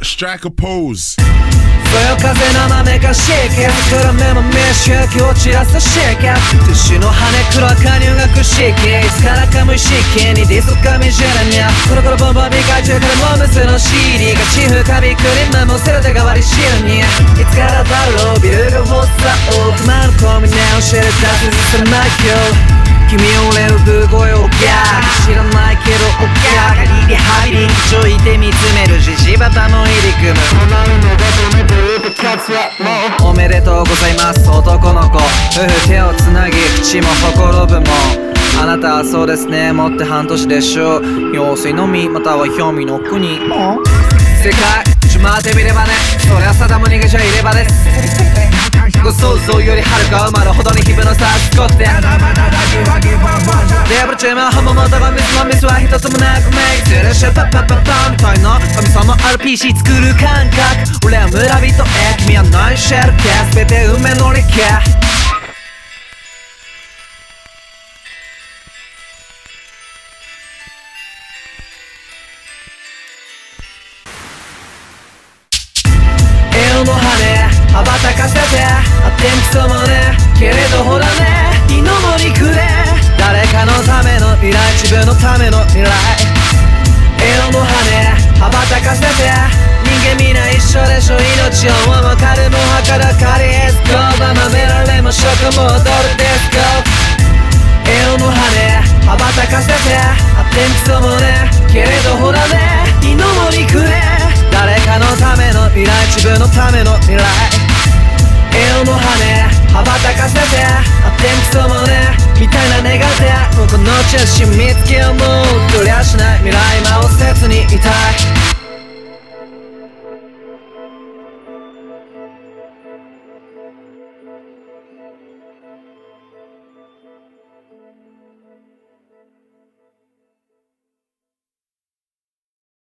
Strike a pose. Fölkazen a meg a séket Körömmel a mérsek, jól csinálsz a séket Tűsino hanekről kanyolnak a sékét Szkálakom a sékén, idézok a mi zserenya Korokor bomba véga, csököröm a meszön a sírig A csihők, ami körém, nem most szeretek a vári sírni Itt kell a bárló, コンビネを知るたすずするマイク君俺をブー声をギャー知らないけどおギャーリリハビリちょいて見つめるじじばたの入り組むおめでとうございます男の子夫婦手をつなぎ口もほころぶもあなたはそうですねもって半年でしょう用水のみまたは表味の国世界ちょ待ってみればね。そりゃサダム逃げちゃいればです。ご想像よりはるか埋まるほどに日々の差しこって。デブルチームは浜本がミスのミスは一つもなくメイクするシュパッパッパッパンタイの神様 RPC 作る感覚。俺は村人。へ君はナイシェル系全て梅のり系。の羽羽ばたかせてあってんくそもねけれどほらね祈りくれ誰かのための未来自分のための未来。エオの羽羽ばたかせて人間みんな一緒でしょ命を分かるもはからかりエスコーバーめられも食も踊るディスコエオの羽羽ばたかせてあってんくそもねけれどほらね祈りくれ。自分のための未来色の羽羽ばたかせてあってんもねみたいな願ってもうこの中心見つけようもう。とりゃしない未来魔を切にいたい。